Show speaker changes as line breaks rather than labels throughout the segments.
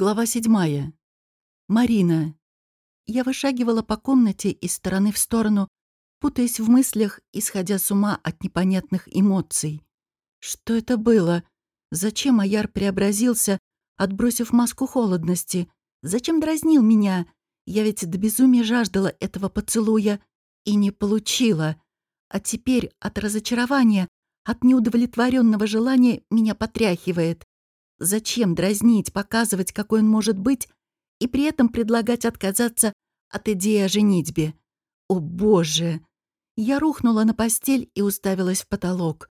Глава седьмая. Марина. Я вышагивала по комнате из стороны в сторону, путаясь в мыслях, исходя с ума от непонятных эмоций. Что это было? Зачем Аяр преобразился, отбросив маску холодности? Зачем дразнил меня? Я ведь до безумия жаждала этого поцелуя и не получила. А теперь от разочарования, от неудовлетворенного желания меня потряхивает. Зачем дразнить, показывать, какой он может быть, и при этом предлагать отказаться от идеи о женитьбе? О, Боже! Я рухнула на постель и уставилась в потолок.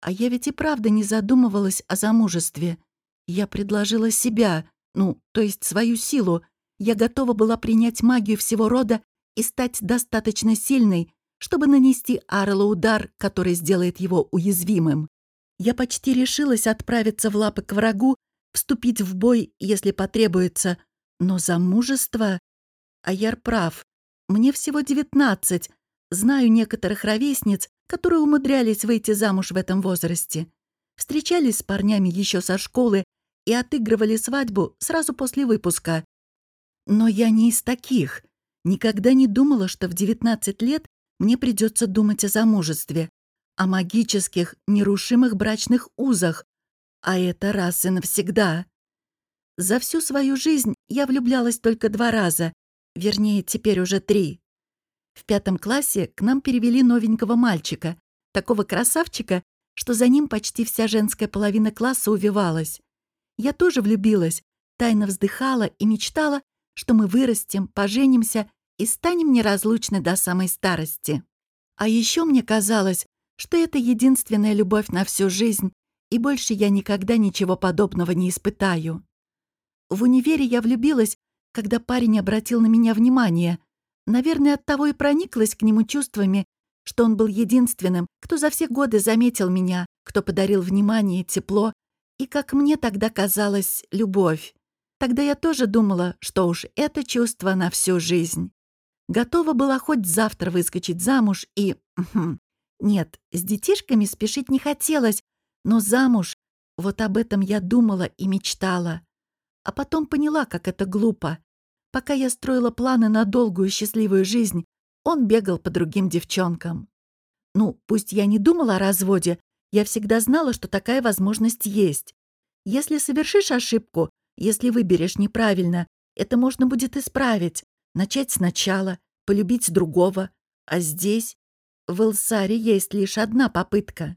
А я ведь и правда не задумывалась о замужестве. Я предложила себя, ну, то есть свою силу. Я готова была принять магию всего рода и стать достаточно сильной, чтобы нанести Арлу удар, который сделает его уязвимым. Я почти решилась отправиться в лапы к врагу, вступить в бой, если потребуется. Но замужество... Аяр прав. Мне всего девятнадцать. Знаю некоторых ровесниц, которые умудрялись выйти замуж в этом возрасте. Встречались с парнями еще со школы и отыгрывали свадьбу сразу после выпуска. Но я не из таких. Никогда не думала, что в 19 лет мне придется думать о замужестве о магических, нерушимых брачных узах, а это раз и навсегда. За всю свою жизнь я влюблялась только два раза, вернее, теперь уже три. В пятом классе к нам перевели новенького мальчика, такого красавчика, что за ним почти вся женская половина класса увивалась. Я тоже влюбилась, тайно вздыхала и мечтала, что мы вырастем, поженимся и станем неразлучны до самой старости. А еще мне казалось, что это единственная любовь на всю жизнь, и больше я никогда ничего подобного не испытаю. В универе я влюбилась, когда парень обратил на меня внимание. Наверное, оттого и прониклась к нему чувствами, что он был единственным, кто за все годы заметил меня, кто подарил внимание, тепло и, как мне тогда казалось, любовь. Тогда я тоже думала, что уж это чувство на всю жизнь. Готова была хоть завтра выскочить замуж и... Нет, с детишками спешить не хотелось, но замуж, вот об этом я думала и мечтала. А потом поняла, как это глупо. Пока я строила планы на долгую счастливую жизнь, он бегал по другим девчонкам. Ну, пусть я не думала о разводе, я всегда знала, что такая возможность есть. Если совершишь ошибку, если выберешь неправильно, это можно будет исправить, начать сначала, полюбить другого. А здесь в Элсаре есть лишь одна попытка.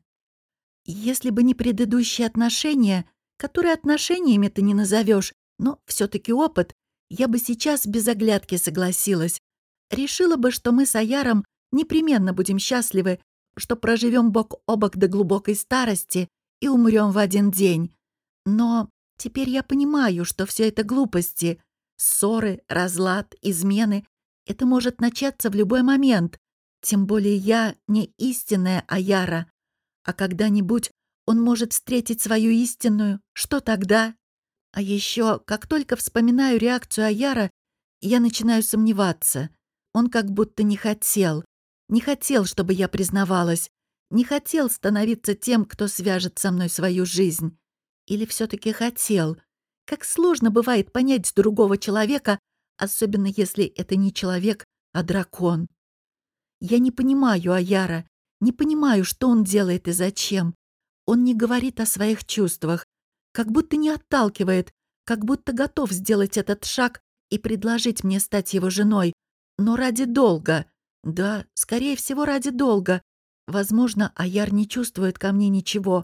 Если бы не предыдущие отношения, которые отношениями ты не назовешь, но все таки опыт, я бы сейчас без оглядки согласилась. Решила бы, что мы с Аяром непременно будем счастливы, что проживем бок о бок до глубокой старости и умрем в один день. Но теперь я понимаю, что все это глупости. Ссоры, разлад, измены — это может начаться в любой момент. Тем более я не истинная Аяра. А когда-нибудь он может встретить свою истинную. Что тогда? А еще, как только вспоминаю реакцию Аяра, я начинаю сомневаться. Он как будто не хотел. Не хотел, чтобы я признавалась. Не хотел становиться тем, кто свяжет со мной свою жизнь. Или все таки хотел. Как сложно бывает понять другого человека, особенно если это не человек, а дракон. Я не понимаю Аяра, не понимаю, что он делает и зачем. Он не говорит о своих чувствах, как будто не отталкивает, как будто готов сделать этот шаг и предложить мне стать его женой. Но ради долга. Да, скорее всего, ради долга. Возможно, Аяр не чувствует ко мне ничего.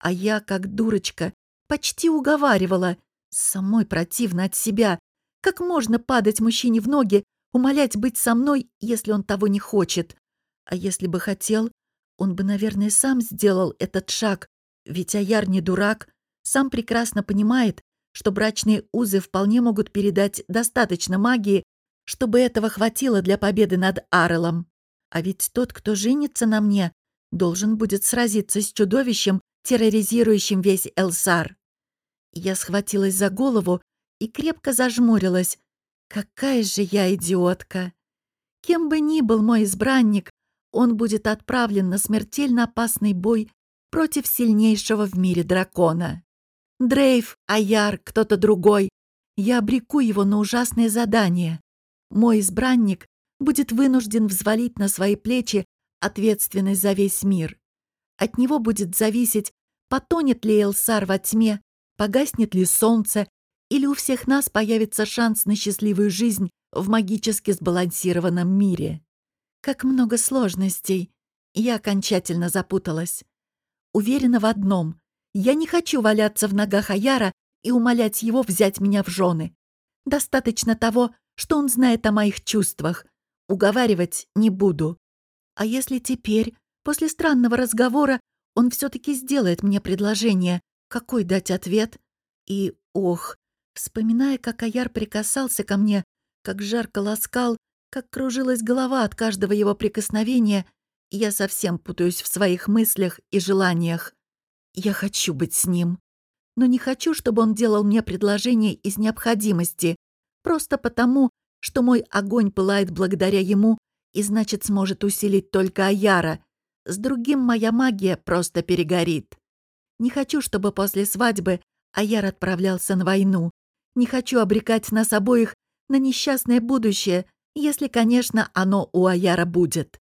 А я, как дурочка, почти уговаривала. Самой противно от себя. Как можно падать мужчине в ноги, умолять быть со мной, если он того не хочет. А если бы хотел, он бы, наверное, сам сделал этот шаг, ведь Аяр не дурак, сам прекрасно понимает, что брачные узы вполне могут передать достаточно магии, чтобы этого хватило для победы над Арелом. А ведь тот, кто женится на мне, должен будет сразиться с чудовищем, терроризирующим весь Элсар. Я схватилась за голову и крепко зажмурилась, Какая же я идиотка! Кем бы ни был мой избранник, он будет отправлен на смертельно опасный бой против сильнейшего в мире дракона. Дрейв, Аяр, кто-то другой. я обреку его на ужасное задание. Мой избранник будет вынужден взвалить на свои плечи ответственность за весь мир. От него будет зависеть, потонет ли Элсар во тьме, погаснет ли солнце, или у всех нас появится шанс на счастливую жизнь в магически сбалансированном мире. Как много сложностей. Я окончательно запуталась. Уверена в одном. Я не хочу валяться в ногах Аяра и умолять его взять меня в жены. Достаточно того, что он знает о моих чувствах. Уговаривать не буду. А если теперь, после странного разговора, он все-таки сделает мне предложение, какой дать ответ? И, ох, вспоминая, как Аяр прикасался ко мне, как жарко ласкал, как кружилась голова от каждого его прикосновения, я совсем путаюсь в своих мыслях и желаниях. Я хочу быть с ним. Но не хочу, чтобы он делал мне предложение из необходимости, просто потому, что мой огонь пылает благодаря ему и, значит, сможет усилить только Аяра. С другим моя магия просто перегорит. Не хочу, чтобы после свадьбы Аяр отправлялся на войну. Не хочу обрекать нас обоих на несчастное будущее, если, конечно, оно у Аяра будет.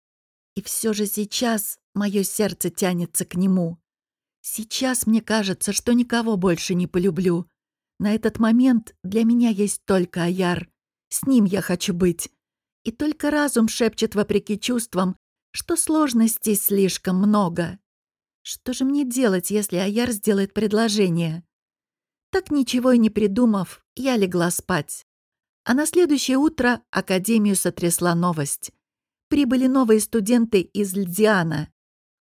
И все же сейчас мое сердце тянется к нему. Сейчас мне кажется, что никого больше не полюблю. На этот момент для меня есть только Аяр. С ним я хочу быть. И только разум шепчет вопреки чувствам, что сложностей слишком много. Что же мне делать, если Аяр сделает предложение? Так ничего и не придумав, я легла спать. А на следующее утро Академию сотрясла новость. Прибыли новые студенты из Льдиана.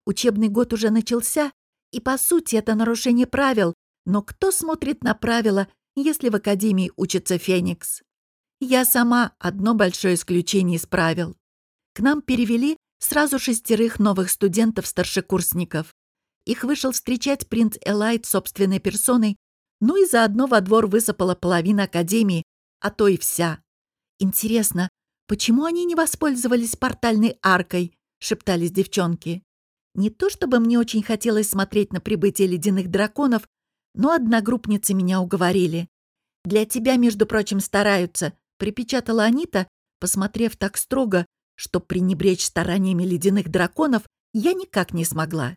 Учебный год уже начался, и, по сути, это нарушение правил, но кто смотрит на правила, если в Академии учится Феникс? Я сама одно большое исключение из правил. К нам перевели сразу шестерых новых студентов-старшекурсников. Их вышел встречать принц Элайт собственной персоной, ну и заодно во двор высыпала половина Академии, а то и вся. «Интересно, почему они не воспользовались портальной аркой?» — шептались девчонки. Не то чтобы мне очень хотелось смотреть на прибытие ледяных драконов, но одногруппницы меня уговорили. «Для тебя, между прочим, стараются», — припечатала Анита, посмотрев так строго, что пренебречь стараниями ледяных драконов я никак не смогла.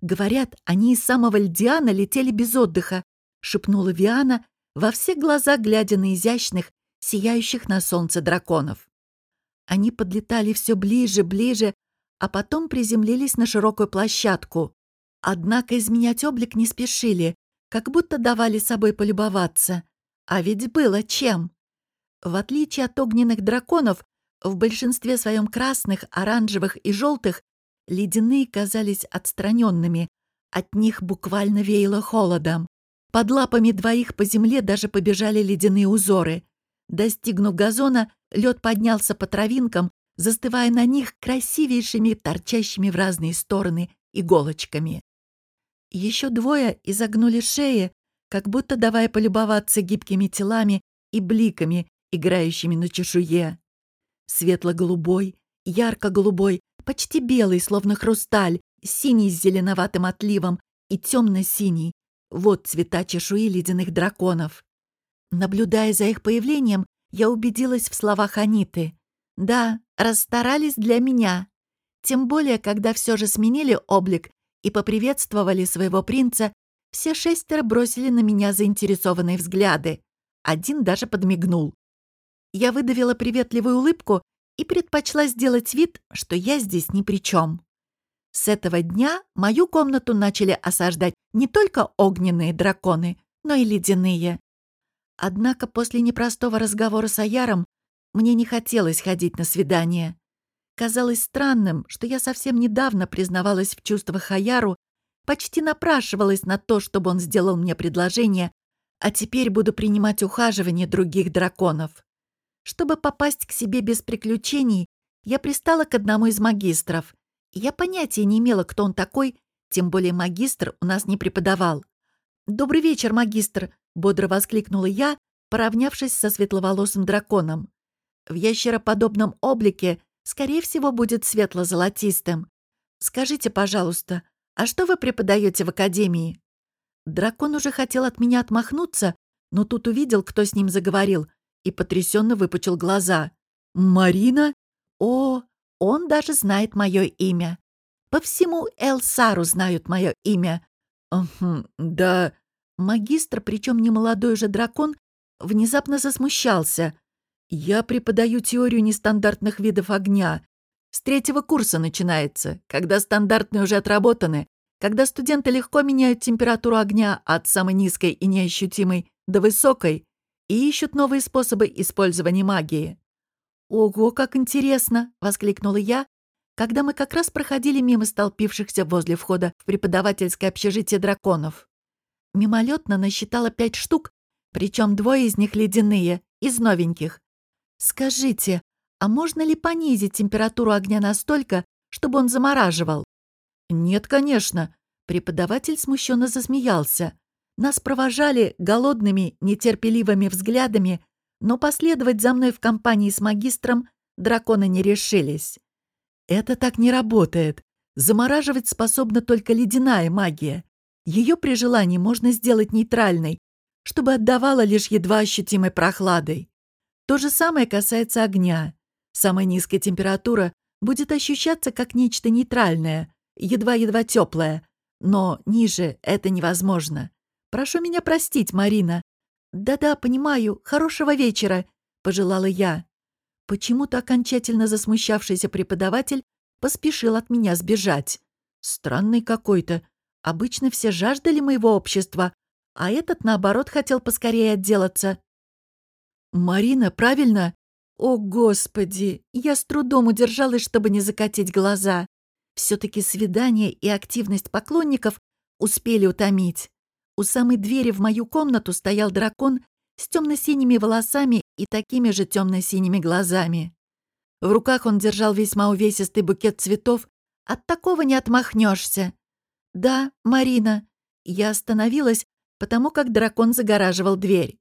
«Говорят, они из самого Льдиана летели без отдыха», — шепнула Виана, во все глаза глядя на изящных, сияющих на солнце драконов. Они подлетали все ближе, ближе, а потом приземлились на широкую площадку. Однако изменять облик не спешили, как будто давали собой полюбоваться. А ведь было чем. В отличие от огненных драконов, в большинстве своем красных, оранжевых и желтых ледяные казались отстраненными, от них буквально веяло холодом. Под лапами двоих по земле даже побежали ледяные узоры. Достигнув газона, лед поднялся по травинкам, застывая на них красивейшими, торчащими в разные стороны иголочками. Еще двое изогнули шеи, как будто давая полюбоваться гибкими телами и бликами, играющими на чешуе. Светло-голубой, ярко-голубой, почти белый, словно хрусталь, синий с зеленоватым отливом и темно-синий, вот цвета чешуи ледяных драконов. Наблюдая за их появлением, я убедилась в словах Аниты. Да, расстарались для меня. Тем более, когда все же сменили облик и поприветствовали своего принца, все шестеро бросили на меня заинтересованные взгляды. Один даже подмигнул. Я выдавила приветливую улыбку и предпочла сделать вид, что я здесь ни при чем. С этого дня мою комнату начали осаждать не только огненные драконы, но и ледяные. Однако после непростого разговора с Аяром мне не хотелось ходить на свидание. Казалось странным, что я совсем недавно признавалась в чувствах Аяру, почти напрашивалась на то, чтобы он сделал мне предложение, а теперь буду принимать ухаживание других драконов. Чтобы попасть к себе без приключений, я пристала к одному из магистров, я понятия не имела, кто он такой, тем более магистр у нас не преподавал. «Добрый вечер, магистр!» — бодро воскликнула я, поравнявшись со светловолосым драконом. В ящероподобном облике, скорее всего, будет светло-золотистым. «Скажите, пожалуйста, а что вы преподаете в академии?» Дракон уже хотел от меня отмахнуться, но тут увидел, кто с ним заговорил, и потрясенно выпучил глаза. «Марина? О, он даже знает мое имя. По всему Элсару знают мое имя. Угу, да. Магистр, причем не молодой же дракон, внезапно засмущался. Я преподаю теорию нестандартных видов огня. С третьего курса начинается, когда стандартные уже отработаны, когда студенты легко меняют температуру огня от самой низкой и неощутимой до высокой и ищут новые способы использования магии. «Ого, как интересно!» — воскликнула я, когда мы как раз проходили мимо столпившихся возле входа в преподавательское общежитие драконов. Мимолетно насчитала пять штук, причем двое из них ледяные, из новеньких. «Скажите, а можно ли понизить температуру огня настолько, чтобы он замораживал?» «Нет, конечно», — преподаватель смущенно засмеялся. Нас провожали голодными, нетерпеливыми взглядами, но последовать за мной в компании с магистром драконы не решились. Это так не работает. Замораживать способна только ледяная магия. Ее при желании можно сделать нейтральной, чтобы отдавала лишь едва ощутимой прохладой. То же самое касается огня. Самая низкая температура будет ощущаться как нечто нейтральное, едва-едва теплое, но ниже это невозможно. Прошу меня простить, Марина. Да-да, понимаю. Хорошего вечера, пожелала я. Почему-то окончательно засмущавшийся преподаватель поспешил от меня сбежать. Странный какой-то. Обычно все жаждали моего общества, а этот, наоборот, хотел поскорее отделаться. «Марина, правильно?» «О, Господи!» Я с трудом удержалась, чтобы не закатить глаза. Все-таки свидание и активность поклонников успели утомить. У самой двери в мою комнату стоял дракон с темно-синими волосами и такими же темно-синими глазами. В руках он держал весьма увесистый букет цветов. От такого не отмахнешься. «Да, Марина». Я остановилась, потому как дракон загораживал дверь.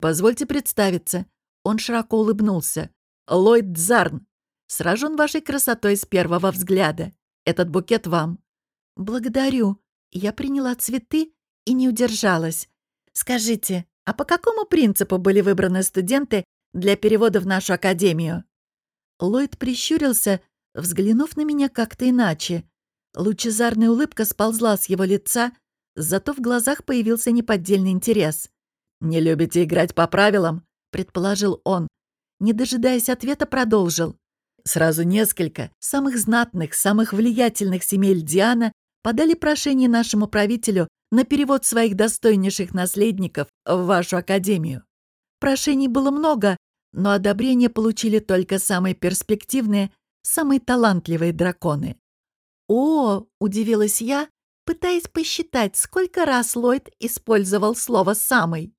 «Позвольте представиться». Он широко улыбнулся. «Ллойд Дзарн. Сражен вашей красотой с первого взгляда. Этот букет вам». «Благодарю». Я приняла цветы и не удержалась. «Скажите, а по какому принципу были выбраны студенты для перевода в нашу академию?» Ллойд прищурился, взглянув на меня как-то иначе. Лучезарная улыбка сползла с его лица, зато в глазах появился неподдельный интерес. «Не любите играть по правилам?» — предположил он. Не дожидаясь ответа, продолжил. Сразу несколько самых знатных, самых влиятельных семей Диана подали прошение нашему правителю на перевод своих достойнейших наследников в вашу академию. Прошений было много, но одобрение получили только самые перспективные, самые талантливые драконы. «О!» — удивилась я, пытаясь посчитать, сколько раз Ллойд использовал слово «самый».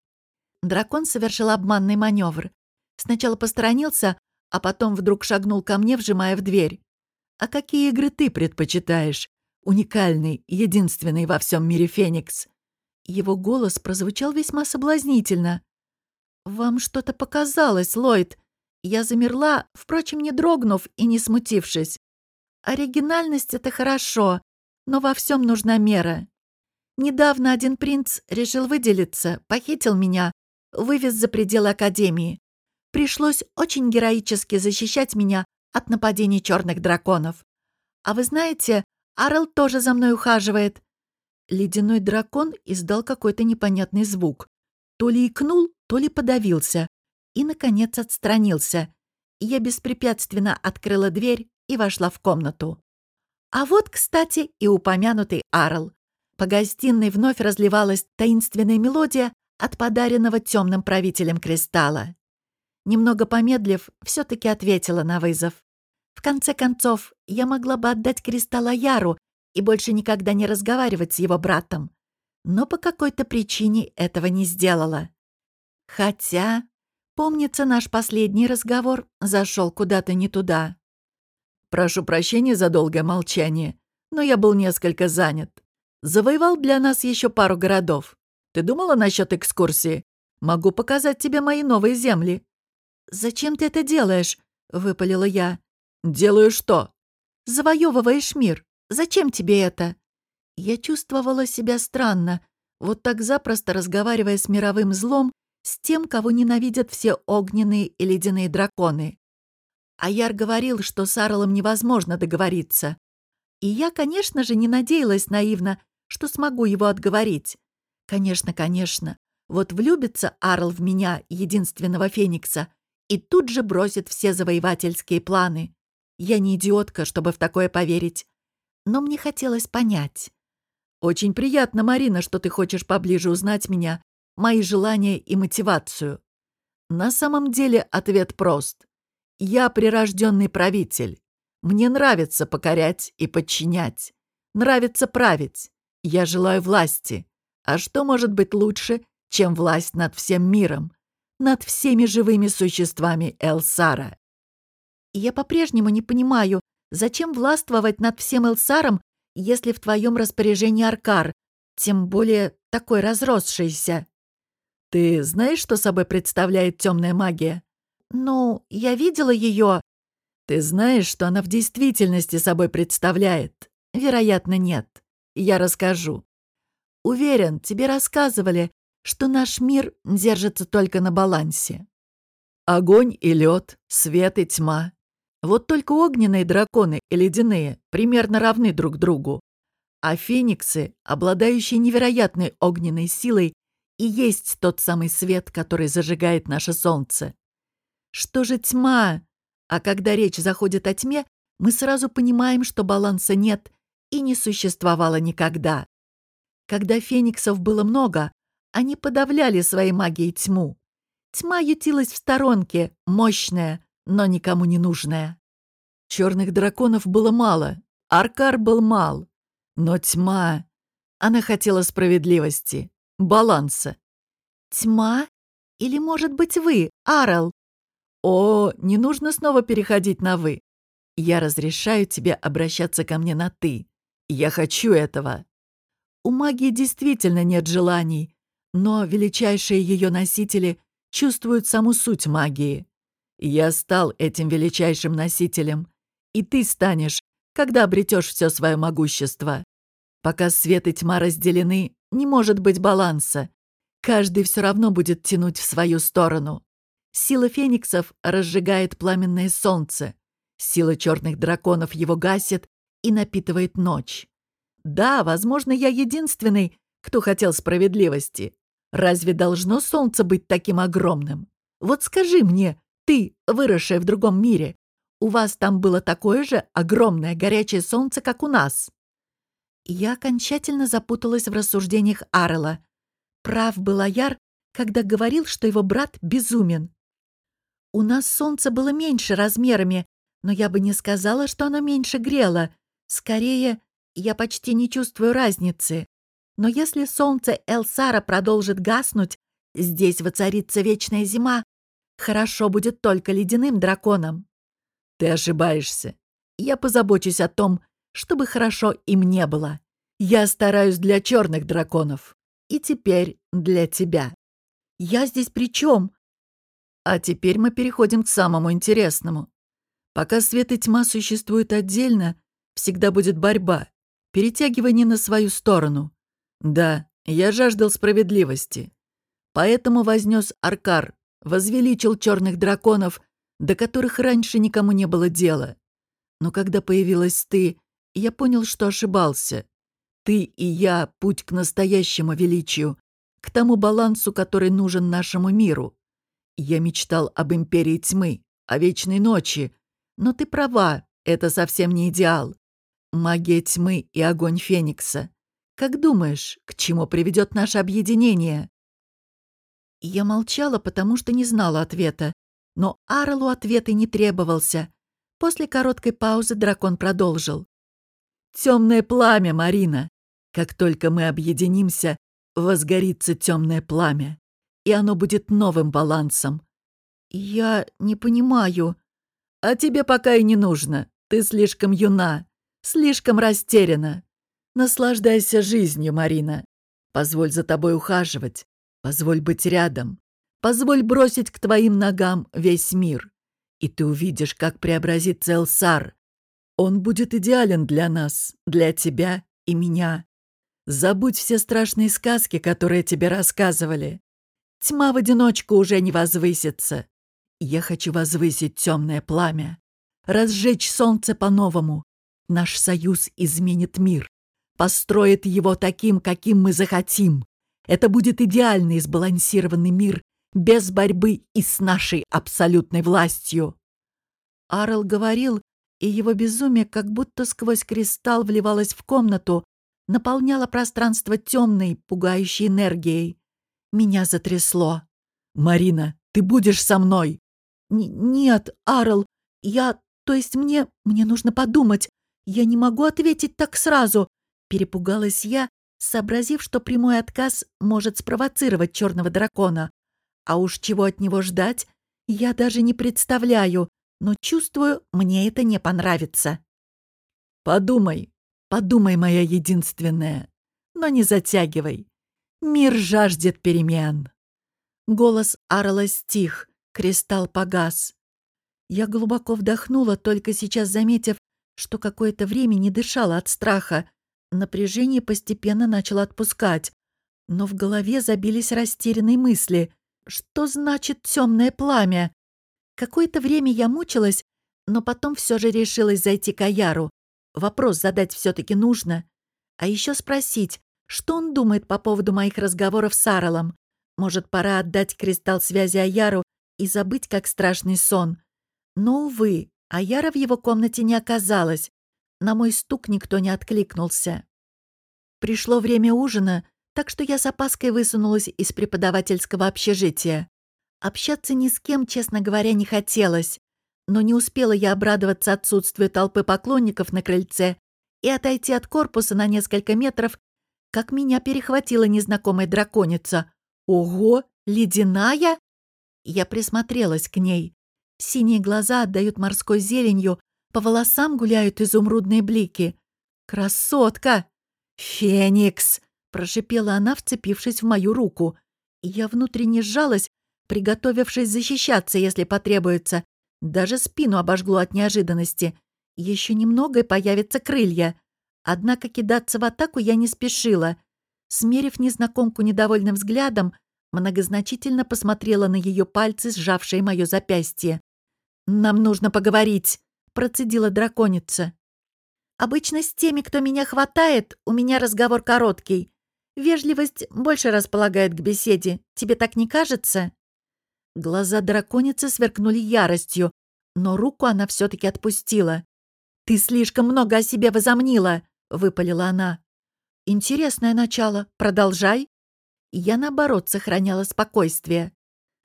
Дракон совершил обманный маневр. Сначала посторонился, а потом вдруг шагнул ко мне, вжимая в дверь. «А какие игры ты предпочитаешь?» Уникальный, единственный во всем мире Феникс. Его голос прозвучал весьма соблазнительно. «Вам что-то показалось, Ллойд?» Я замерла, впрочем, не дрогнув и не смутившись. «Оригинальность — это хорошо, но во всем нужна мера. Недавно один принц решил выделиться, похитил меня, вывез за пределы Академии. Пришлось очень героически защищать меня от нападений черных драконов. А вы знаете, Арл тоже за мной ухаживает». Ледяной дракон издал какой-то непонятный звук. То ли икнул, то ли подавился. И, наконец, отстранился. Я беспрепятственно открыла дверь и вошла в комнату. А вот, кстати, и упомянутый Арл. По гостиной вновь разливалась таинственная мелодия от подаренного темным правителем кристалла. Немного помедлив, все таки ответила на вызов. В конце концов, я могла бы отдать кристалл Яру и больше никогда не разговаривать с его братом. Но по какой-то причине этого не сделала. Хотя, помнится, наш последний разговор зашел куда-то не туда. Прошу прощения за долгое молчание, но я был несколько занят. Завоевал для нас еще пару городов. Ты думала насчет экскурсии? Могу показать тебе мои новые земли. «Зачем ты это делаешь?» — выпалила я. «Делаю что?» «Завоевываешь мир. Зачем тебе это?» Я чувствовала себя странно. Вот так запросто разговаривая с мировым злом, с тем, кого ненавидят все огненные и ледяные драконы. Аяр говорил, что с Арлом невозможно договориться. И я, конечно же, не надеялась наивно, что смогу его отговорить. Конечно, конечно. Вот влюбится Арл в меня, единственного Феникса, и тут же бросит все завоевательские планы. Я не идиотка, чтобы в такое поверить. Но мне хотелось понять. «Очень приятно, Марина, что ты хочешь поближе узнать меня, мои желания и мотивацию. На самом деле ответ прост. Я прирожденный правитель. Мне нравится покорять и подчинять. Нравится править. Я желаю власти. А что может быть лучше, чем власть над всем миром? Над всеми живыми существами Элсара? Я по-прежнему не понимаю, зачем властвовать над всем Элсаром, если в твоем распоряжении Аркар, тем более такой разросшийся. Ты знаешь, что собой представляет темная магия? Ну, я видела ее. Ты знаешь, что она в действительности собой представляет? Вероятно, нет. Я расскажу. Уверен, тебе рассказывали, что наш мир держится только на балансе. Огонь и лед, свет и тьма. Вот только огненные драконы и ледяные примерно равны друг другу. А фениксы, обладающие невероятной огненной силой, и есть тот самый свет, который зажигает наше солнце. Что же тьма? А когда речь заходит о тьме, мы сразу понимаем, что баланса нет и не существовало никогда. Когда фениксов было много, они подавляли своей магией тьму. Тьма ютилась в сторонке, мощная, но никому не нужная. Черных драконов было мало, Аркар был мал. Но тьма... Она хотела справедливости, баланса. «Тьма? Или, может быть, вы, Арл?» «О, не нужно снова переходить на «вы». Я разрешаю тебе обращаться ко мне на «ты». Я хочу этого. У магии действительно нет желаний, но величайшие ее носители чувствуют саму суть магии. Я стал этим величайшим носителем, и ты станешь, когда обретешь все свое могущество. Пока свет и тьма разделены, не может быть баланса. Каждый все равно будет тянуть в свою сторону. Сила фениксов разжигает пламенное солнце. Сила черных драконов его гасит и напитывает ночь. Да, возможно, я единственный, кто хотел справедливости. Разве должно солнце быть таким огромным? Вот скажи мне, ты, выросшая в другом мире, у вас там было такое же огромное горячее солнце, как у нас?» Я окончательно запуталась в рассуждениях Арела. Прав был Аяр, когда говорил, что его брат безумен. У нас солнце было меньше размерами, но я бы не сказала, что оно меньше грело. Скорее, я почти не чувствую разницы. Но если солнце Элсара продолжит гаснуть, здесь воцарится вечная зима. Хорошо будет только ледяным драконам. Ты ошибаешься. Я позабочусь о том, чтобы хорошо им не было. Я стараюсь для черных драконов. И теперь для тебя. Я здесь при чем? А теперь мы переходим к самому интересному. Пока свет и тьма существуют отдельно, всегда будет борьба, перетягивание на свою сторону. Да, я жаждал справедливости. Поэтому вознес Аркар, возвеличил черных драконов, до которых раньше никому не было дела. Но когда появилась ты, я понял, что ошибался. Ты и я — путь к настоящему величию, к тому балансу, который нужен нашему миру. Я мечтал об империи тьмы, о вечной ночи, но ты права, это совсем не идеал. Магия тьмы и огонь Феникса. Как думаешь, к чему приведет наше объединение?» Я молчала, потому что не знала ответа. Но Арлу ответ и не требовался. После короткой паузы дракон продолжил. «Темное пламя, Марина! Как только мы объединимся, возгорится темное пламя, и оно будет новым балансом». «Я не понимаю», а тебе пока и не нужно. Ты слишком юна, слишком растеряна. Наслаждайся жизнью, Марина. Позволь за тобой ухаживать. Позволь быть рядом. Позволь бросить к твоим ногам весь мир. И ты увидишь, как преобразится Элсар. Он будет идеален для нас, для тебя и меня. Забудь все страшные сказки, которые тебе рассказывали. Тьма в одиночку уже не возвысится. Я хочу возвысить темное пламя, разжечь солнце по-новому. Наш союз изменит мир, построит его таким, каким мы захотим. Это будет идеальный сбалансированный мир, без борьбы и с нашей абсолютной властью. Арл говорил, и его безумие как будто сквозь кристалл вливалось в комнату, наполняло пространство темной, пугающей энергией. Меня затрясло. «Марина, ты будешь со мной?» Н «Нет, Арл, я... То есть мне... Мне нужно подумать. Я не могу ответить так сразу», — перепугалась я, сообразив, что прямой отказ может спровоцировать черного дракона. А уж чего от него ждать, я даже не представляю, но чувствую, мне это не понравится. «Подумай, подумай, моя единственная, но не затягивай. Мир жаждет перемен». Голос Арла стих, кристалл погас. Я глубоко вдохнула, только сейчас заметив, что какое-то время не дышала от страха. Напряжение постепенно начало отпускать. Но в голове забились растерянные мысли. Что значит темное пламя? Какое-то время я мучилась, но потом все же решилась зайти к Аяру. Вопрос задать все-таки нужно. А еще спросить, что он думает по поводу моих разговоров с Аралом. Может, пора отдать кристалл связи Аяру и забыть, как страшный сон. Но, увы, Аяра в его комнате не оказалось. На мой стук никто не откликнулся. Пришло время ужина, так что я с опаской высунулась из преподавательского общежития. Общаться ни с кем, честно говоря, не хотелось. Но не успела я обрадоваться отсутствию толпы поклонников на крыльце и отойти от корпуса на несколько метров, как меня перехватила незнакомая драконица. «Ого! Ледяная?» Я присмотрелась к ней. Синие глаза отдают морской зеленью, по волосам гуляют изумрудные блики. «Красотка!» «Феникс!» — прошипела она, вцепившись в мою руку. Я внутренне сжалась, приготовившись защищаться, если потребуется. Даже спину обожгло от неожиданности. Еще немного и появятся крылья. Однако кидаться в атаку я не спешила. Смерив незнакомку недовольным взглядом, многозначительно посмотрела на ее пальцы, сжавшие мое запястье. «Нам нужно поговорить», — процедила драконица. «Обычно с теми, кто меня хватает, у меня разговор короткий. Вежливость больше располагает к беседе. Тебе так не кажется?» Глаза драконицы сверкнули яростью, но руку она все-таки отпустила. «Ты слишком много о себе возомнила!» — выпалила она. «Интересное начало. Продолжай». Я, наоборот, сохраняла спокойствие.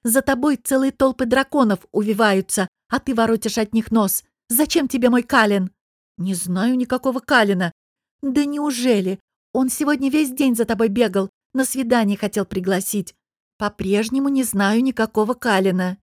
«За тобой целые толпы драконов увиваются, а ты воротишь от них нос. Зачем тебе мой Калин?» «Не знаю никакого Калина». «Да неужели? Он сегодня весь день за тобой бегал, на свидание хотел пригласить. По-прежнему не знаю никакого Калина.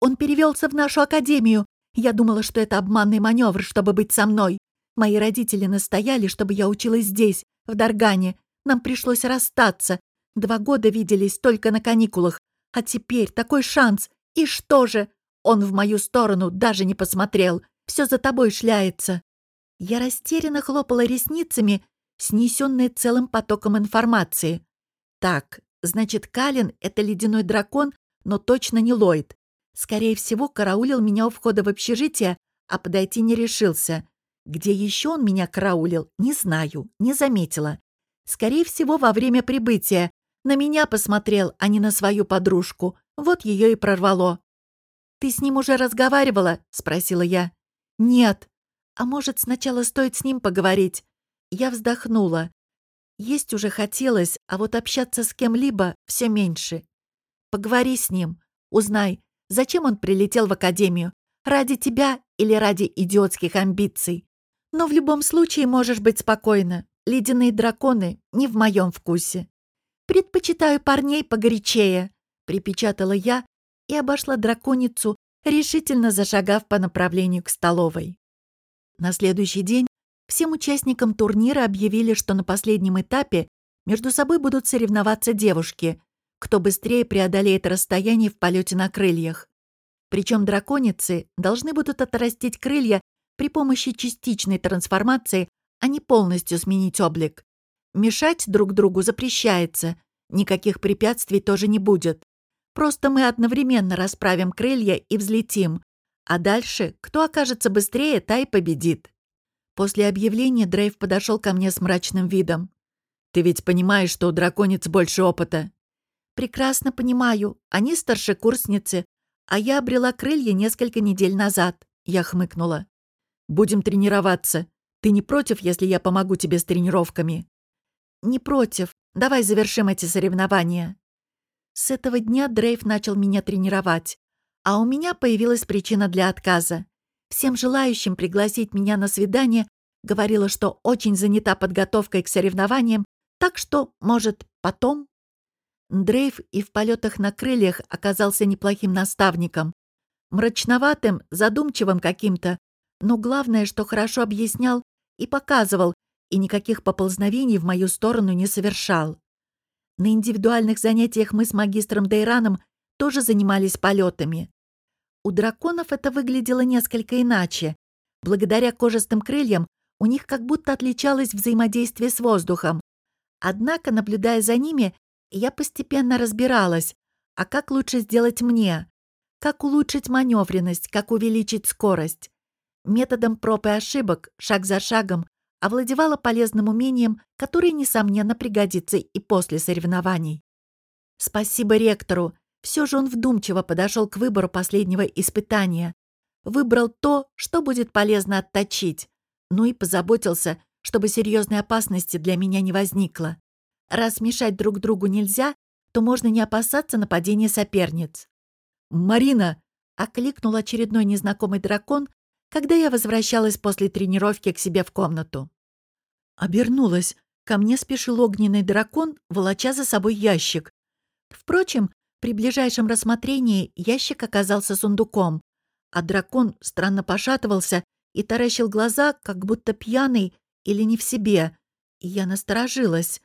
Он перевелся в нашу академию. Я думала, что это обманный маневр, чтобы быть со мной. Мои родители настояли, чтобы я училась здесь, в Даргане. Нам пришлось расстаться. Два года виделись только на каникулах. А теперь такой шанс. И что же? Он в мою сторону даже не посмотрел. Все за тобой шляется. Я растерянно хлопала ресницами, снесенная целым потоком информации. Так, Значит, Калин — это ледяной дракон, но точно не Ллойд. Скорее всего, караулил меня у входа в общежитие, а подойти не решился. Где еще он меня караулил, не знаю, не заметила. Скорее всего, во время прибытия. На меня посмотрел, а не на свою подружку. Вот ее и прорвало. «Ты с ним уже разговаривала?» — спросила я. «Нет. А может, сначала стоит с ним поговорить?» Я вздохнула. Есть уже хотелось, а вот общаться с кем-либо все меньше. Поговори с ним, узнай, зачем он прилетел в академию, ради тебя или ради идиотских амбиций. Но в любом случае можешь быть спокойна. Ледяные драконы не в моем вкусе. Предпочитаю парней погорячее, припечатала я и обошла драконицу, решительно зашагав по направлению к столовой. На следующий день Всем участникам турнира объявили, что на последнем этапе между собой будут соревноваться девушки, кто быстрее преодолеет расстояние в полете на крыльях. Причем драконицы должны будут отрастить крылья при помощи частичной трансформации, а не полностью сменить облик. Мешать друг другу запрещается, никаких препятствий тоже не будет.
Просто мы одновременно расправим крылья и взлетим. А дальше, кто окажется быстрее, та и победит». После объявления Дрейв подошел ко мне с мрачным видом. «Ты ведь понимаешь, что у дракониц больше опыта?»
«Прекрасно понимаю. Они старшекурсницы, а я обрела крылья несколько недель назад», — я хмыкнула.
«Будем тренироваться. Ты не против, если я помогу тебе с тренировками?»
«Не против. Давай завершим эти соревнования». С этого дня Дрейв начал меня тренировать, а у меня появилась причина для отказа. Всем желающим пригласить меня на свидание говорила, что очень занята подготовкой к соревнованиям, так что, может, потом? Дрейв и в полетах на крыльях оказался неплохим наставником. Мрачноватым, задумчивым каким-то, но главное, что хорошо объяснял и показывал, и никаких поползновений в мою сторону не совершал. На индивидуальных занятиях мы с магистром Дейраном тоже занимались полетами. У драконов это выглядело несколько иначе. Благодаря кожистым крыльям у них как будто отличалось взаимодействие с воздухом. Однако, наблюдая за ними, я постепенно разбиралась, а как лучше сделать мне? Как улучшить маневренность, как увеличить скорость? Методом проб и ошибок, шаг за шагом, овладевала полезным умением, которое, несомненно, пригодится и после соревнований. Спасибо ректору. Все же он вдумчиво подошел к выбору последнего испытания. Выбрал то, что будет полезно отточить. Ну и позаботился, чтобы серьезной опасности для меня не возникло. Раз мешать друг другу нельзя, то можно не опасаться нападения соперниц.
«Марина!»
— окликнул очередной незнакомый дракон, когда я возвращалась после тренировки к себе в комнату.
Обернулась. Ко мне спешил огненный дракон, волоча за собой ящик.
Впрочем, при ближайшем рассмотрении ящик оказался сундуком, а дракон странно пошатывался и таращил глаза, как будто пьяный или не в себе. И я насторожилась.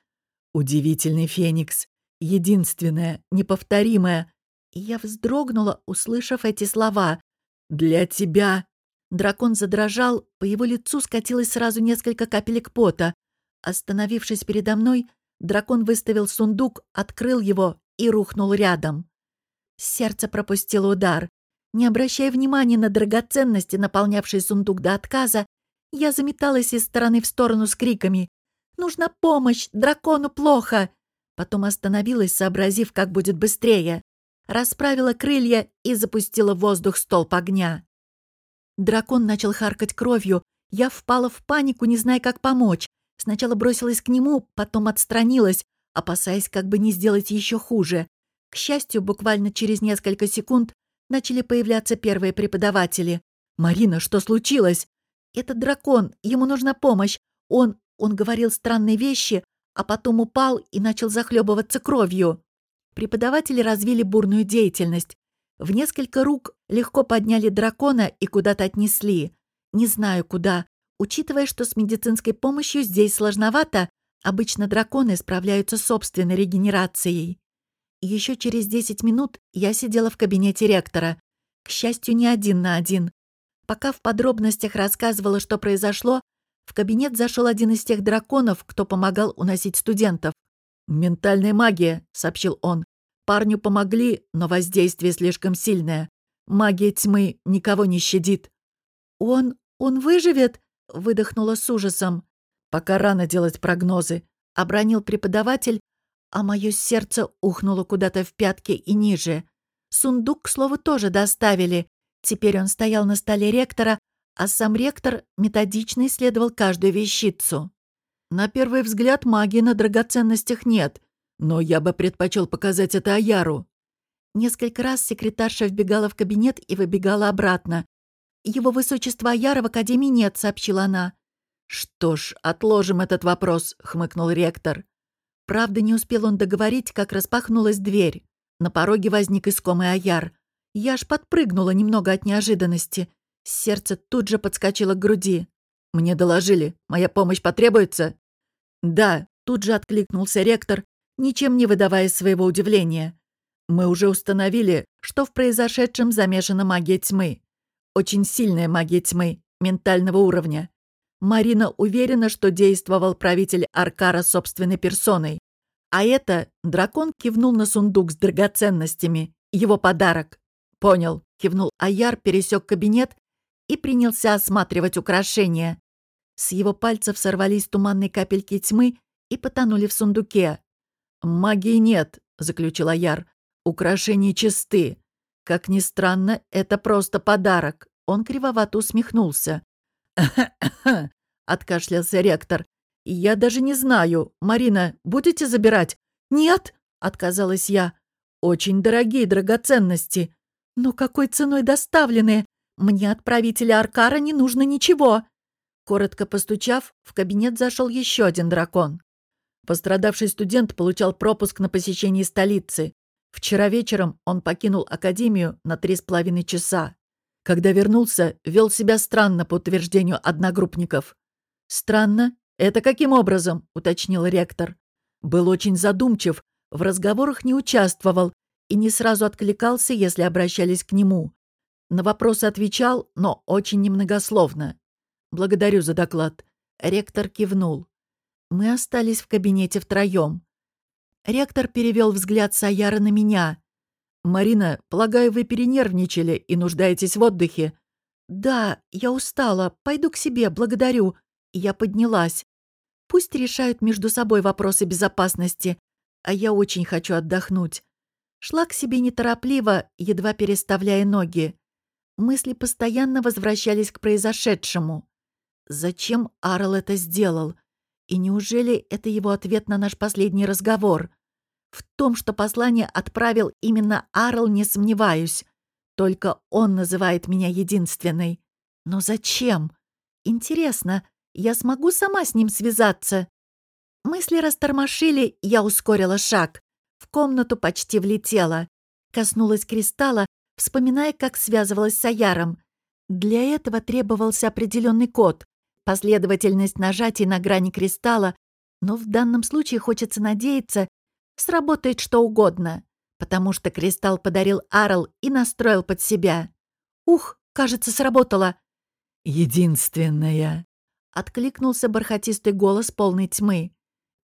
Удивительный феникс. Единственное, неповторимое.
И я вздрогнула, услышав эти слова.
«Для тебя».
Дракон задрожал, по его лицу скатилось сразу несколько капелек пота. Остановившись передо мной, дракон выставил сундук, открыл его и рухнул рядом. Сердце пропустило удар. Не обращая внимания на драгоценности, наполнявшие сундук до отказа, я заметалась из стороны в сторону с криками Нужна помощь! Дракону плохо!» Потом остановилась, сообразив, как будет быстрее. Расправила крылья и запустила в воздух столб огня. Дракон начал харкать кровью. Я впала в панику, не зная, как помочь. Сначала бросилась к нему, потом отстранилась, опасаясь как бы не сделать еще хуже. К счастью, буквально через несколько секунд начали появляться первые преподаватели.
«Марина, что случилось?»
«Это дракон, ему нужна помощь. Он он говорил странные вещи, а потом упал и начал захлебываться кровью. Преподаватели развили бурную деятельность. В несколько рук легко подняли дракона и куда-то отнесли. Не знаю куда. Учитывая, что с медицинской помощью здесь сложновато, обычно драконы справляются собственной регенерацией. Еще через 10 минут я сидела в кабинете ректора. К счастью, не один на один. Пока в подробностях рассказывала, что произошло, в кабинет зашел один из тех драконов, кто помогал уносить студентов.
«Ментальная магия», — сообщил он. «Парню помогли, но воздействие слишком сильное. Магия тьмы никого не щадит».
«Он... он выживет?» — выдохнула с ужасом.
«Пока рано делать прогнозы», — обронил преподаватель,
а мое сердце ухнуло куда-то в пятки и ниже. Сундук, к слову, тоже доставили. Теперь он стоял на столе ректора, а сам ректор методично исследовал каждую вещицу.
На первый взгляд магии на драгоценностях нет, но я бы предпочел показать это Аяру.
Несколько раз секретарша вбегала в кабинет и выбегала обратно. «Его высочества Аяра в академии нет», — сообщила она.
«Что ж, отложим этот вопрос», — хмыкнул ректор.
Правда, не успел он договорить, как распахнулась дверь. На пороге возник искомый Аяр. Я аж подпрыгнула немного от неожиданности. Сердце тут же подскочило к груди.
«Мне доложили. Моя помощь потребуется?»
«Да», — тут же откликнулся ректор, ничем не выдавая своего удивления. «Мы уже установили, что в произошедшем замешана магия тьмы. Очень сильная магия тьмы, ментального уровня. Марина уверена, что действовал правитель Аркара собственной персоной. А это дракон кивнул на сундук с драгоценностями
Его подарок». «Понял», — кивнул Аяр, пересек кабинет и принялся осматривать украшения. С его пальцев сорвались туманные капельки тьмы и потонули в сундуке. «Магии нет», — заключил Аяр. «Украшения чисты. Как ни странно, это просто подарок». Он кривовато усмехнулся. откашлялся ректор. «Я даже не знаю. Марина, будете забирать?» «Нет!» — отказалась я. «Очень дорогие драгоценности. Но какой ценой доставлены? Мне отправителя Аркара не нужно ничего!» Коротко постучав, в кабинет зашел еще один дракон. Пострадавший студент получал пропуск на посещение столицы. Вчера вечером он покинул академию на три с половиной часа. Когда вернулся, вел себя странно по утверждению одногруппников. «Странно? Это каким образом?» — уточнил ректор. Был очень задумчив, в разговорах не участвовал и не сразу откликался, если обращались к нему. На вопросы отвечал, но очень немногословно. «Благодарю за доклад». Ректор кивнул. Мы остались в кабинете втроем. Ректор перевел взгляд Саяра на меня. «Марина, полагаю, вы перенервничали и нуждаетесь в отдыхе?» «Да, я устала. Пойду к себе, благодарю». Я поднялась. Пусть решают между собой вопросы безопасности, а я очень хочу отдохнуть. Шла к себе неторопливо, едва переставляя ноги. Мысли постоянно возвращались к произошедшему. Зачем Арл это сделал? И неужели это его ответ на наш последний разговор? В том, что послание отправил именно Арл, не сомневаюсь. Только он называет меня единственной. Но зачем? Интересно, я смогу сама с ним связаться? Мысли растормошили, я ускорила шаг. В комнату почти влетела. Коснулась кристалла, вспоминая, как связывалась с Аяром. Для этого требовался определенный код, последовательность нажатий на грани кристалла, но в данном случае хочется надеяться, сработает что угодно, потому что кристалл подарил Арл и настроил под себя. Ух, кажется, сработало. «Единственная», — откликнулся бархатистый голос полной тьмы.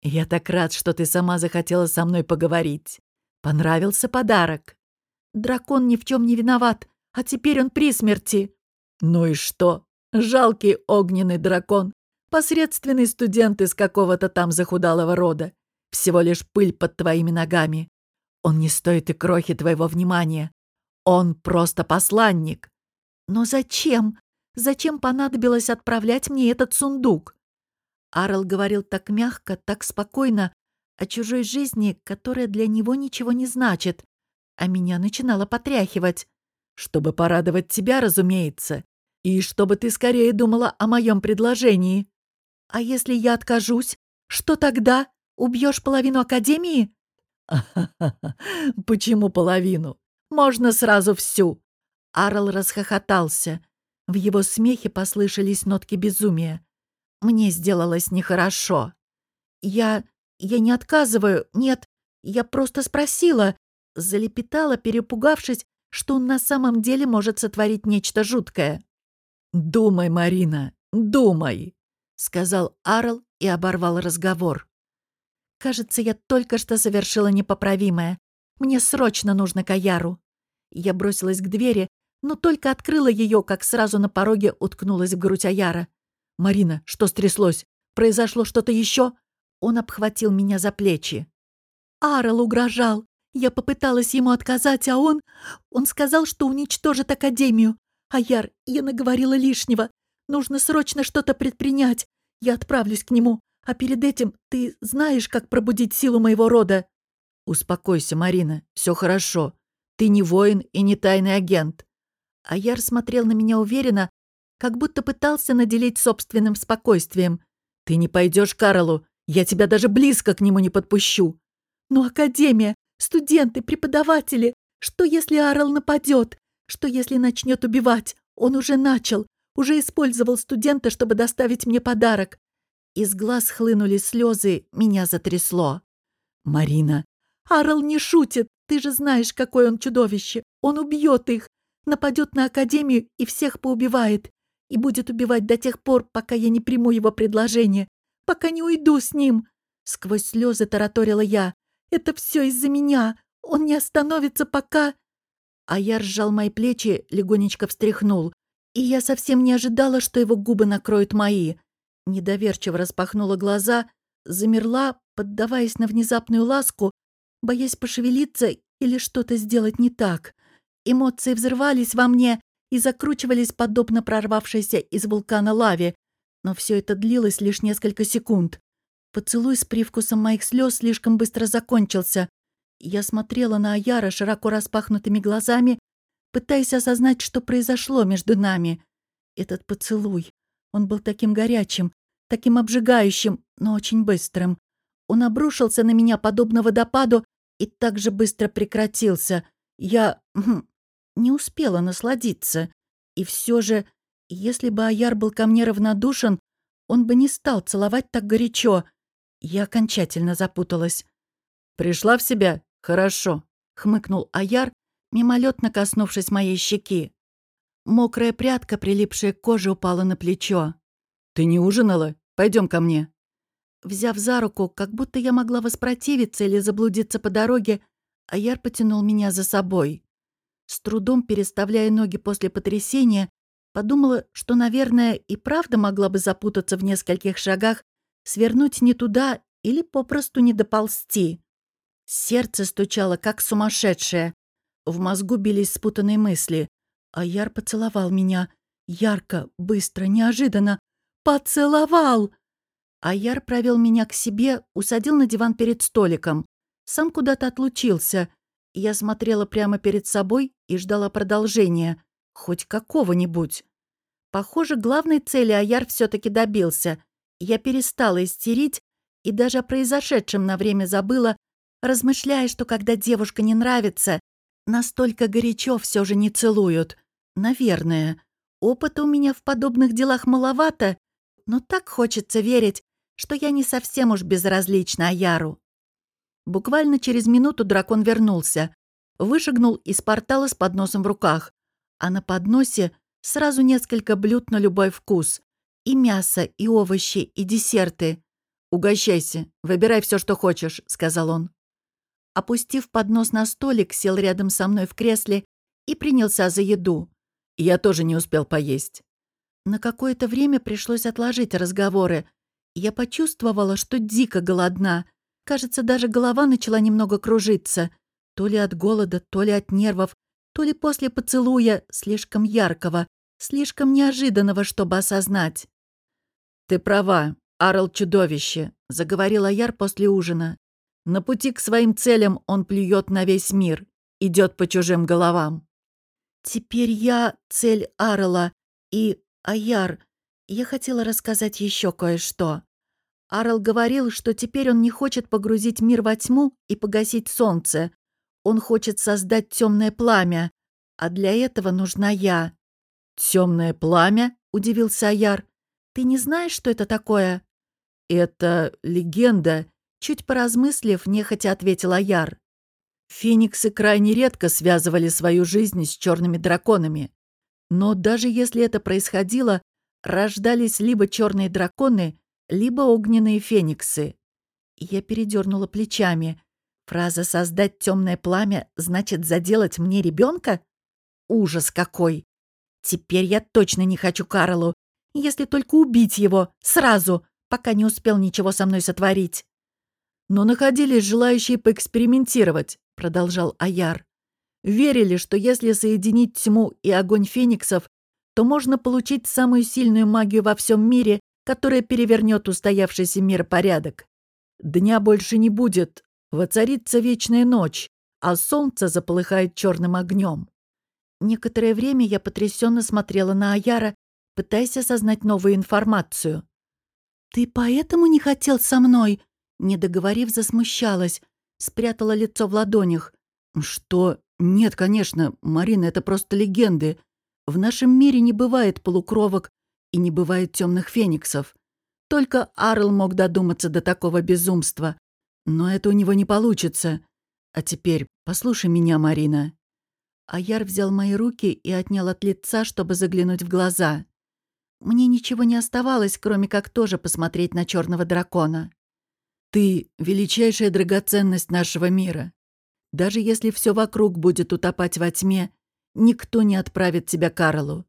«Я так рад, что ты сама захотела со мной поговорить. Понравился подарок». Дракон ни в чем не виноват, а теперь он при смерти. Ну и что? Жалкий огненный дракон. Посредственный студент из какого-то там захудалого рода. Всего лишь пыль под твоими ногами. Он не стоит и крохи твоего внимания. Он просто посланник. Но зачем? Зачем понадобилось отправлять мне этот сундук? Арл говорил так мягко, так спокойно о чужой жизни, которая для него ничего не значит, а меня начинало потряхивать. Чтобы порадовать тебя, разумеется, и чтобы ты скорее думала о моем предложении. А если я откажусь, что тогда? Убьешь половину Академии?» «Почему половину? Можно сразу всю!» Арл расхохотался. В его смехе послышались нотки безумия. Мне сделалось нехорошо. «Я... я не отказываю, нет, я просто спросила», залепетала, перепугавшись, что он на самом деле может сотворить нечто жуткое. «Думай, Марина, думай», — сказал Арл и оборвал разговор. Кажется, я только что совершила непоправимое. Мне срочно нужно Каяру. Я бросилась к двери, но только открыла ее, как сразу на пороге уткнулась в грудь Аяра. «Марина, что стряслось? Произошло что-то еще?» Он обхватил меня за плечи. Арл угрожал. Я попыталась ему отказать, а он... Он сказал, что уничтожит Академию. Аяр, я наговорила лишнего. Нужно срочно что-то предпринять. Я отправлюсь к нему. А перед этим ты знаешь, как пробудить силу моего рода?» «Успокойся, Марина, все хорошо. Ты не воин и не тайный агент». Аяр смотрел на меня уверенно, как будто пытался наделить собственным спокойствием. «Ты не пойдешь Карлу, я тебя даже близко к нему не подпущу». «Но Академия, студенты, преподаватели, что если Арл нападет? Что если начнет убивать? Он уже начал, уже использовал студента, чтобы доставить мне подарок. Из глаз хлынули слезы, меня затрясло. «Марина!» «Арл не шутит! Ты же знаешь, какое он чудовище! Он убьет их! Нападет на Академию и всех поубивает! И будет убивать до тех пор, пока я не приму его предложение! Пока не уйду с ним!» Сквозь слезы тараторила я. «Это все из-за меня! Он не остановится, пока...» А я сжал мои плечи, легонечко встряхнул. И я совсем не ожидала, что его губы накроют мои. Недоверчиво распахнула глаза, замерла, поддаваясь на внезапную ласку, боясь пошевелиться или что-то сделать не так. Эмоции взрывались во мне и закручивались подобно прорвавшейся из вулкана лаве, но все это длилось лишь несколько секунд. Поцелуй с привкусом моих слез слишком быстро закончился. Я смотрела на Аяра широко распахнутыми глазами, пытаясь осознать, что произошло между нами. Этот поцелуй. Он был таким горячим, таким обжигающим, но очень быстрым. Он обрушился на меня подобно водопаду и так же быстро прекратился. Я не успела насладиться. И все же, если бы Аяр был ко мне равнодушен, он бы не стал целовать так горячо. Я окончательно запуталась.
«Пришла в себя? Хорошо», — хмыкнул Аяр, мимолетно коснувшись моей щеки. Мокрая прядка, прилипшая к коже, упала на плечо. «Ты не ужинала? Пойдем ко мне». Взяв за руку, как будто я могла воспротивиться или заблудиться по дороге, Аяр потянул меня за собой. С трудом переставляя ноги после потрясения, подумала, что, наверное, и правда могла бы запутаться в нескольких шагах, свернуть не туда или попросту не доползти. Сердце стучало, как сумасшедшее. В мозгу бились спутанные мысли. Аяр поцеловал меня. Ярко, быстро, неожиданно. Поцеловал! Аяр провел меня к себе, усадил на диван перед столиком. Сам куда-то отлучился. Я смотрела прямо перед собой и ждала продолжения. Хоть какого-нибудь. Похоже, главной цели Аяр все таки добился. Я перестала истерить и даже о произошедшем на время забыла, размышляя, что когда девушка не нравится, настолько горячо все же не целуют. Наверное. Опыта у меня в подобных делах маловато, но так хочется верить, что я не совсем уж безразлична Аяру. Буквально через минуту дракон вернулся, вышагнул из портала с подносом в руках, а на подносе сразу несколько блюд на любой вкус. И мясо, и овощи, и десерты. «Угощайся, выбирай все, что хочешь», — сказал он. Опустив поднос на столик, сел рядом со мной в кресле и принялся за еду. Я тоже не успел поесть. На какое-то время пришлось отложить разговоры. Я почувствовала, что дико голодна. Кажется, даже голова начала немного кружиться. То ли от голода, то ли от нервов, то ли после поцелуя, слишком яркого, слишком неожиданного, чтобы осознать. «Ты права, Арл — чудовище», — заговорила Яр после ужина. «На пути к своим целям он плюет на весь мир, идет по чужим головам». «Теперь я цель Арла и Аяр, я хотела рассказать еще кое-что. Арл говорил, что теперь он не хочет погрузить мир во тьму и погасить солнце. Он хочет создать темное пламя, а для этого нужна я. Темное пламя? удивился Аяр. Ты не знаешь, что это такое? Это легенда, чуть поразмыслив, нехотя ответил Аяр. Фениксы крайне редко связывали свою жизнь с черными драконами. Но даже если это происходило, рождались либо черные драконы, либо огненные фениксы. Я передернула плечами. Фраза «создать темное пламя» значит заделать мне ребенка? Ужас какой! Теперь я точно не хочу Карлу, если только убить его, сразу, пока не успел ничего со мной сотворить. Но находились желающие поэкспериментировать, продолжал Аяр. Верили, что если соединить тьму и огонь фениксов, то можно получить самую сильную магию во всем мире, которая перевернет устоявшийся мир порядок. Дня больше не будет, воцарится вечная ночь, а солнце заполыхает черным огнем. Некоторое время я потрясенно смотрела на Аяра, пытаясь осознать новую информацию. «Ты поэтому не хотел со мной?» Не договорив, засмущалась, спрятала лицо в ладонях. «Что? Нет, конечно, Марина, это просто легенды. В нашем мире не бывает полукровок и не бывает темных фениксов. Только Арл мог додуматься до такого безумства. Но это у него не получится. А теперь послушай меня, Марина». Аяр взял мои руки и отнял от лица, чтобы заглянуть в глаза. Мне ничего не оставалось, кроме как тоже посмотреть на черного дракона. «Ты — величайшая драгоценность нашего мира.
Даже если все вокруг будет утопать во тьме, никто не отправит тебя к Арлу.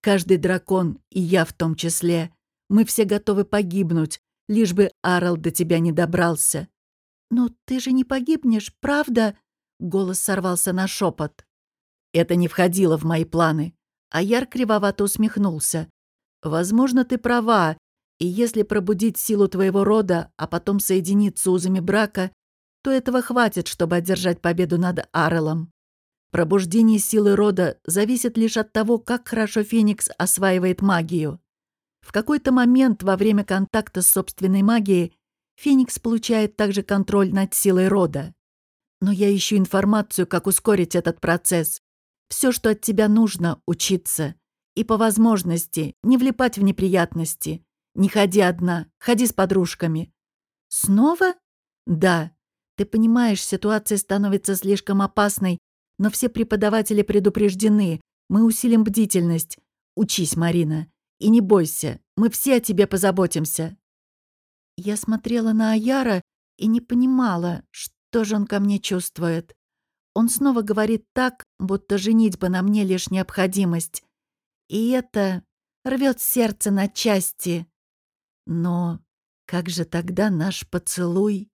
Каждый дракон, и я в том числе, мы все готовы погибнуть, лишь бы Арл до тебя не добрался. «Но ты же не погибнешь, правда?» Голос сорвался на шепот. Это не входило в мои планы. А Яр кривовато усмехнулся. «Возможно, ты права, и если пробудить силу твоего рода, а потом соединиться узами брака, то этого хватит, чтобы одержать победу над Арелом. Пробуждение силы рода зависит лишь от того, как хорошо Феникс осваивает магию. В какой-то момент во время контакта с собственной магией Феникс получает также контроль над силой рода. Но я ищу информацию, как ускорить этот процесс. Все, что от тебя нужно, учиться. И по возможности не влипать в неприятности. Не ходи одна, ходи с подружками. Снова? Да. Ты понимаешь, ситуация становится слишком опасной, но все преподаватели предупреждены. Мы усилим бдительность. Учись, Марина. И не бойся, мы все о тебе позаботимся. Я смотрела на Аяра и не понимала, что же он ко мне чувствует. Он снова говорит так, будто женитьба на мне лишь необходимость. И это рвет сердце на части. Но как же тогда наш поцелуй?